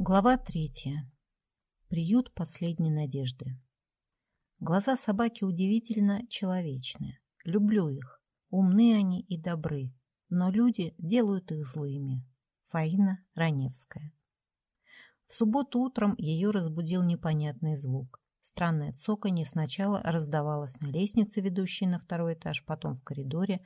Глава третья. Приют последней надежды. Глаза собаки удивительно человечные. Люблю их. Умны они и добры. Но люди делают их злыми. Фаина Раневская. В субботу утром ее разбудил непонятный звук. Странное цоканье сначала раздавалось на лестнице, ведущей на второй этаж, потом в коридоре,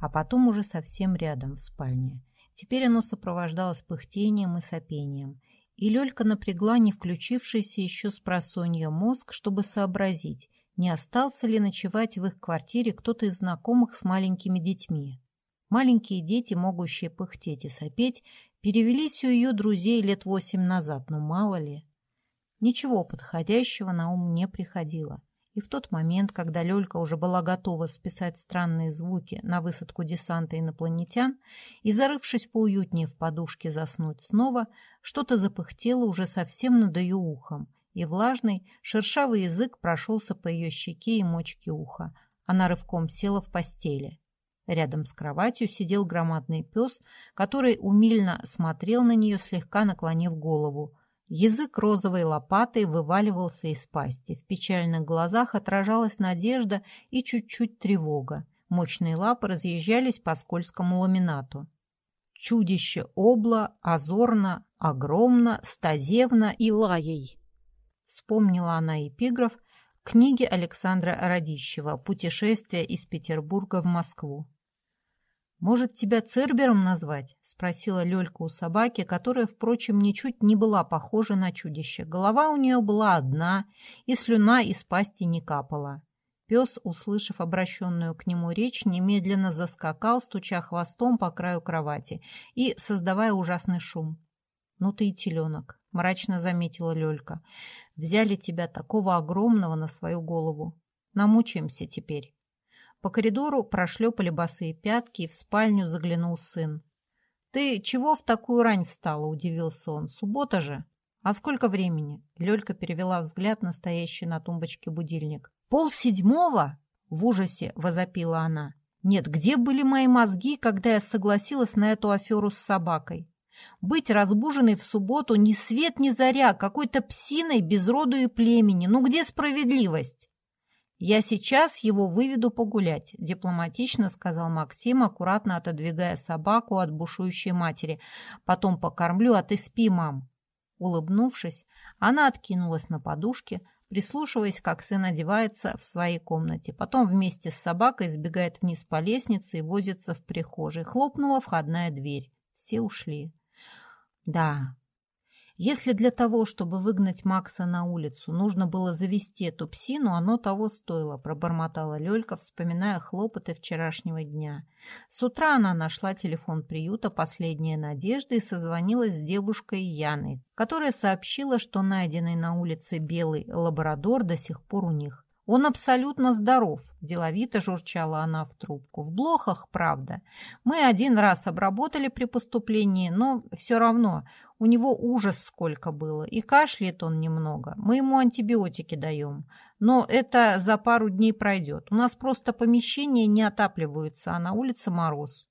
а потом уже совсем рядом, в спальне. Теперь оно сопровождалось пыхтением и сопением – и Лёлька напрягла не включившийся еще с просонья мозг, чтобы сообразить, не остался ли ночевать в их квартире кто-то из знакомых с маленькими детьми. Маленькие дети, могущие пыхтеть и сопеть, перевелись у ее друзей лет восемь назад, но мало ли. Ничего подходящего на ум не приходило. И в тот момент, когда Лёлька уже была готова списать странные звуки на высадку десанта инопланетян и, зарывшись поуютнее в подушке, заснуть снова, что-то запыхтело уже совсем над ее ухом, и влажный, шершавый язык прошелся по ее щеке и мочке уха. Она рывком села в постели. Рядом с кроватью сидел громадный пес, который умильно смотрел на нее, слегка наклонив голову, Язык розовой лопатой вываливался из пасти. В печальных глазах отражалась надежда и чуть-чуть тревога. Мощные лапы разъезжались по скользкому ламинату. Чудище обла, озорно, огромно, стазевно и лаей. Вспомнила она эпиграф книги Александра Радищева «Путешествие из Петербурга в Москву». «Может, тебя Цербером назвать?» — спросила Лёлька у собаки, которая, впрочем, ничуть не была похожа на чудище. Голова у нее была одна, и слюна из пасти не капала. Пес, услышав обращенную к нему речь, немедленно заскакал, стуча хвостом по краю кровати и создавая ужасный шум. «Ну ты и теленок», — мрачно заметила Лёлька. «Взяли тебя такого огромного на свою голову. Намучаемся теперь». По коридору прошлепали босые пятки, и в спальню заглянул сын. «Ты чего в такую рань встала?» – удивился он. «Суббота же». «А сколько времени?» – Лёлька перевела взгляд на стоящий на тумбочке будильник. «Пол седьмого?» – в ужасе возопила она. «Нет, где были мои мозги, когда я согласилась на эту аферу с собакой? Быть разбуженной в субботу ни свет ни заря, какой-то псиной без роду и племени. Ну где справедливость?» «Я сейчас его выведу погулять», – дипломатично сказал Максим, аккуратно отодвигая собаку от бушующей матери. «Потом покормлю, а ты спи, мам». Улыбнувшись, она откинулась на подушке, прислушиваясь, как сын одевается в своей комнате. Потом вместе с собакой сбегает вниз по лестнице и возится в прихожей. Хлопнула входная дверь. Все ушли. Да, если для того, чтобы выгнать Макса на улицу, нужно было завести эту псину, оно того стоило, пробормотала Лёлька, вспоминая хлопоты вчерашнего дня. С утра она нашла телефон приюта «Последняя надежда» и созвонилась с девушкой Яной, которая сообщила, что найденный на улице белый лабрадор до сих пор у них. Он абсолютно здоров, деловито журчала она в трубку. В блохах, правда. Мы один раз обработали при поступлении, но все равно у него ужас сколько было. И кашляет он немного. Мы ему антибиотики даем. Но это за пару дней пройдет. У нас просто помещения не отапливаются, а на улице мороз.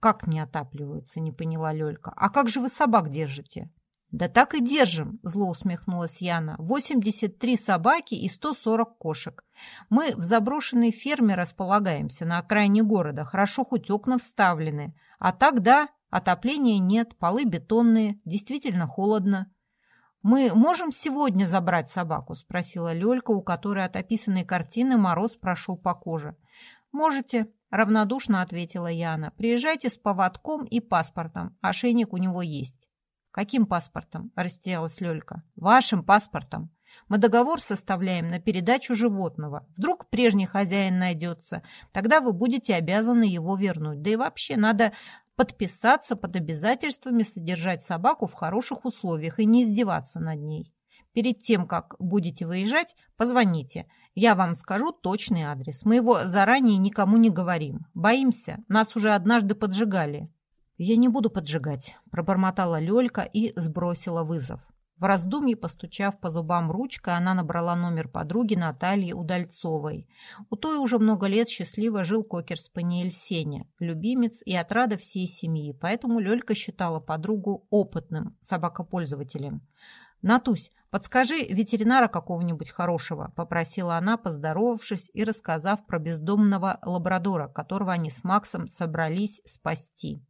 Как не отапливаются, не поняла Лёлька. А как же вы собак держите? «Да так и держим», – зло усмехнулась Яна. «83 собаки и 140 кошек. Мы в заброшенной ферме располагаемся на окраине города. Хорошо хоть окна вставлены. А так, да, отопления нет, полы бетонные, действительно холодно». «Мы можем сегодня забрать собаку?» – спросила Лёлька, у которой от описанной картины мороз прошел по коже. «Можете», – равнодушно ответила Яна. «Приезжайте с поводком и паспортом. Ошейник у него есть». «Каким паспортом?» – растерялась Лёлька. «Вашим паспортом. Мы договор составляем на передачу животного. Вдруг прежний хозяин найдется, тогда вы будете обязаны его вернуть. Да и вообще надо подписаться под обязательствами содержать собаку в хороших условиях и не издеваться над ней. Перед тем, как будете выезжать, позвоните. Я вам скажу точный адрес. Мы его заранее никому не говорим. Боимся. Нас уже однажды поджигали. «Я не буду поджигать», – пробормотала Лёлька и сбросила вызов. В раздумье, постучав по зубам ручкой, она набрала номер подруги Натальи Удальцовой. У той уже много лет счастливо жил кокер-спаниель Сеня, любимец и отрада всей семьи, поэтому Лёлька считала подругу опытным собакопользователем. «Натусь, подскажи ветеринара какого-нибудь хорошего», — попросила она, поздоровавшись и рассказав про бездомного лабрадора, которого они с Максом собрались спасти.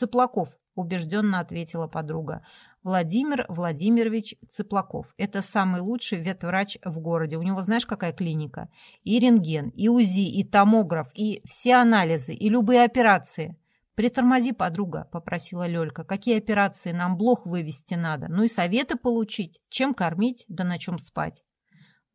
«Цыплаков», — убежденно ответила подруга. «Владимир Владимирович Цыплаков. Это самый лучший ветврач в городе. У него знаешь, какая клиника? И рентген, и УЗИ, и томограф, и все анализы, и любые операции». «Притормози, подруга», — попросила Лёлька. «Какие операции? Нам блох вывести надо. Ну и советы получить. Чем кормить, да на чем спать».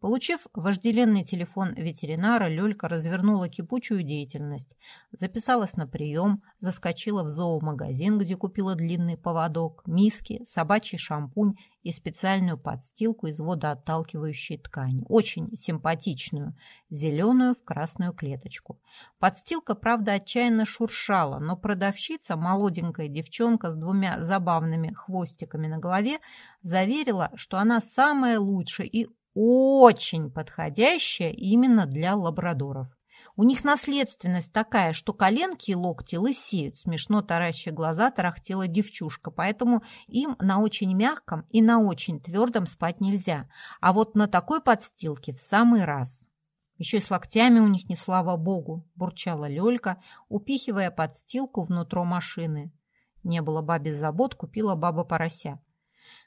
Получив вожделенный телефон ветеринара, Лёлька развернула кипучую деятельность. Записалась на прием, заскочила в зоомагазин, где купила длинный поводок, миски, собачий шампунь и специальную подстилку из водоотталкивающей ткани. Очень симпатичную, зеленую в красную клеточку. Подстилка, правда, отчаянно шуршала, но продавщица, молоденькая девчонка с двумя забавными хвостиками на голове, заверила, что она самая лучшая и очень подходящая именно для лабрадоров. У них наследственность такая, что коленки и локти лысеют. Смешно тараща глаза тарахтела девчушка, поэтому им на очень мягком и на очень твердом спать нельзя. А вот на такой подстилке в самый раз. Еще и с локтями у них не слава богу, бурчала Лёлька, упихивая подстилку внутрь машины. Не было бабе забот, купила баба порося.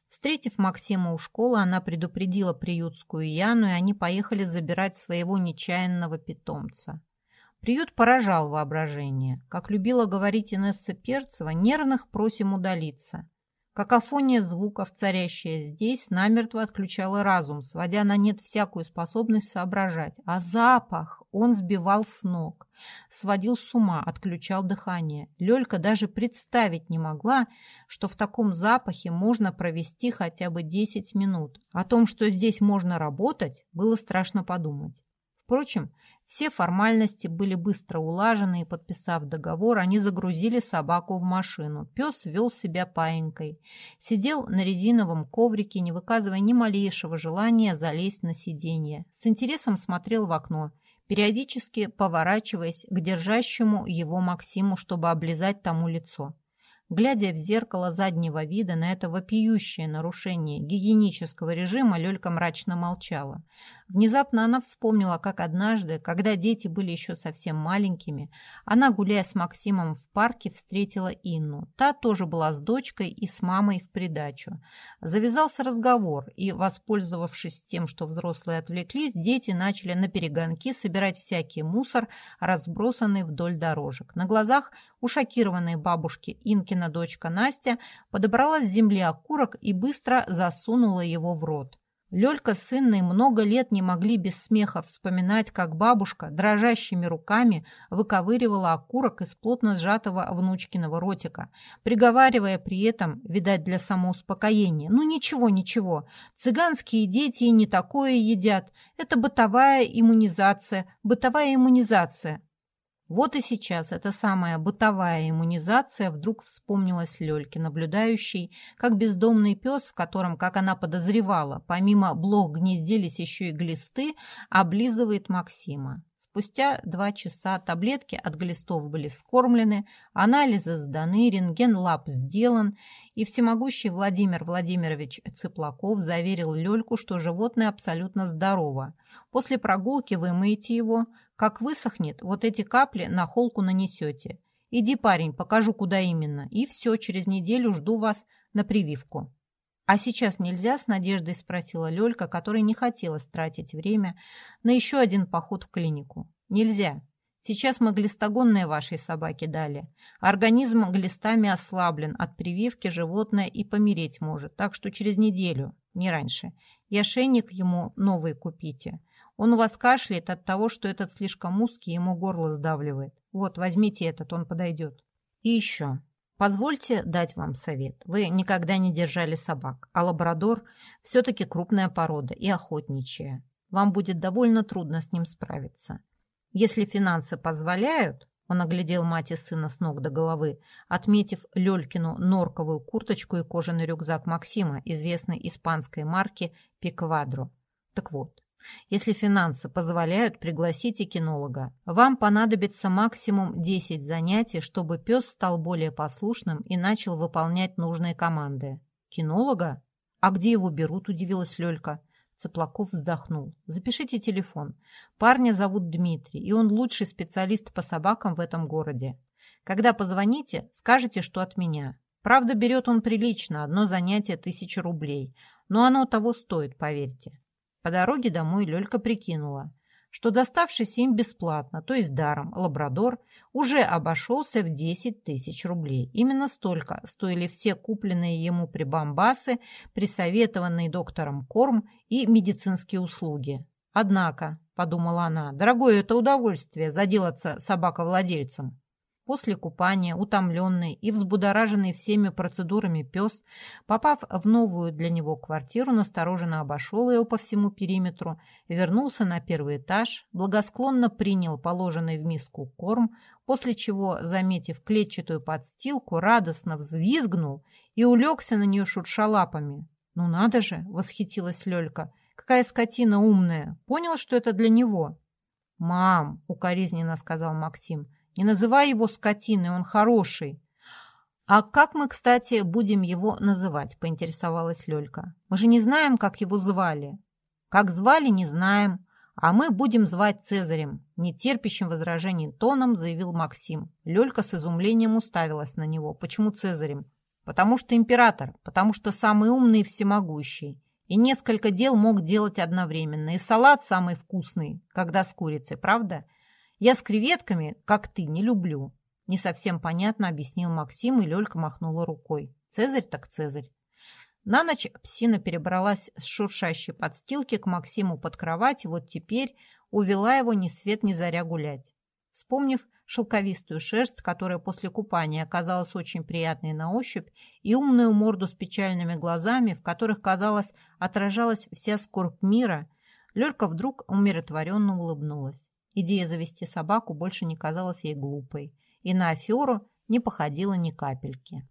Встретив Максима у школы, она предупредила приютскую Яну, и они поехали забирать своего нечаянного питомца. Приют поражал воображение. Как любила говорить Инесса Перцева, нервных просим удалиться. Какофония звуков, царящая здесь, намертво отключала разум, сводя на нет всякую способность соображать. А запах он сбивал с ног, сводил с ума, отключал дыхание. Лёлька даже представить не могла, что в таком запахе можно провести хотя бы 10 минут. О том, что здесь можно работать, было страшно подумать. Впрочем, все формальности были быстро улажены, и, подписав договор, они загрузили собаку в машину. Пес вел себя паинькой. Сидел на резиновом коврике, не выказывая ни малейшего желания залезть на сиденье. С интересом смотрел в окно, периодически поворачиваясь к держащему его Максиму, чтобы облизать тому лицо. Глядя в зеркало заднего вида на это вопиющее нарушение гигиенического режима, Лёлька мрачно молчала. Внезапно она вспомнила, как однажды, когда дети были еще совсем маленькими, она, гуляя с Максимом в парке, встретила Инну. Та тоже была с дочкой и с мамой в придачу. Завязался разговор, и, воспользовавшись тем, что взрослые отвлеклись, дети начали на перегонки собирать всякий мусор, разбросанный вдоль дорожек. На глазах у шокированной бабушки Инкина дочка Настя подобрала с земли окурок и быстро засунула его в рот. Лёлька с Инной много лет не могли без смеха вспоминать, как бабушка дрожащими руками выковыривала окурок из плотно сжатого внучкиного ротика, приговаривая при этом, видать, для самоуспокоения, «Ну ничего, ничего, цыганские дети и не такое едят, это бытовая иммунизация, бытовая иммунизация». Вот и сейчас эта самая бытовая иммунизация вдруг вспомнилась Лёльке, наблюдающей, как бездомный пес, в котором, как она подозревала, помимо блох гнездились еще и глисты, облизывает Максима. Спустя два часа таблетки от глистов были скормлены, анализы сданы, рентген лап сделан, и всемогущий Владимир Владимирович Цыплаков заверил Лёльку, что животное абсолютно здорово. После прогулки вымоете его, как высохнет, вот эти капли на холку нанесете. Иди, парень, покажу, куда именно. И все, через неделю жду вас на прививку. «А сейчас нельзя?» – с надеждой спросила Лёлька, которой не хотелось тратить время на еще один поход в клинику. «Нельзя. Сейчас мы глистогонные вашей собаке дали. Организм глистами ослаблен, от прививки животное и помереть может, так что через неделю, не раньше. И ошейник ему новый купите. Он у вас кашляет от того, что этот слишком узкий, ему горло сдавливает. Вот, возьмите этот, он подойдет. И еще. Позвольте дать вам совет. Вы никогда не держали собак, а лабрадор все-таки крупная порода и охотничья. Вам будет довольно трудно с ним справиться. Если финансы позволяют, Он оглядел мать и сына с ног до головы, отметив Лёлькину норковую курточку и кожаный рюкзак Максима, известной испанской марки «Пиквадро». Так вот, если финансы позволяют, пригласите кинолога. Вам понадобится максимум 10 занятий, чтобы пес стал более послушным и начал выполнять нужные команды. Кинолога? А где его берут, удивилась Лёлька. Цыплаков вздохнул. «Запишите телефон. Парня зовут Дмитрий, и он лучший специалист по собакам в этом городе. Когда позвоните, скажете, что от меня. Правда, берет он прилично, одно занятие тысяча рублей. Но оно того стоит, поверьте». По дороге домой Лёлька прикинула что доставшийся им бесплатно, то есть даром, лабрадор уже обошелся в 10 тысяч рублей. Именно столько стоили все купленные ему прибамбасы, присоветованные доктором корм и медицинские услуги. Однако, подумала она, дорогое это удовольствие заделаться собаковладельцем. После купания, утомленный и взбудораженный всеми процедурами пес, попав в новую для него квартиру, настороженно обошел ее по всему периметру, вернулся на первый этаж, благосклонно принял положенный в миску корм, после чего, заметив клетчатую подстилку, радостно взвизгнул и улегся на нее шурша лапами. «Ну надо же!» — восхитилась Лёлька. «Какая скотина умная! Понял, что это для него?» «Мам!» — укоризненно сказал Максим — не называй его скотиной, он хороший. А как мы, кстати, будем его называть, поинтересовалась Лёлька. Мы же не знаем, как его звали. Как звали, не знаем. А мы будем звать Цезарем, нетерпящим возражений тоном заявил Максим. Лёлька с изумлением уставилась на него. Почему Цезарем? Потому что император, потому что самый умный и всемогущий. И несколько дел мог делать одновременно. И салат самый вкусный, когда с курицей, правда? Я с креветками, как ты, не люблю. Не совсем понятно объяснил Максим, и Лёлька махнула рукой. Цезарь так Цезарь. На ночь псина перебралась с шуршащей подстилки к Максиму под кровать, и вот теперь увела его ни свет ни заря гулять. Вспомнив шелковистую шерсть, которая после купания оказалась очень приятной на ощупь, и умную морду с печальными глазами, в которых, казалось, отражалась вся скорбь мира, Лёлька вдруг умиротворенно улыбнулась. Идея завести собаку больше не казалась ей глупой и на аферу не походила ни капельки.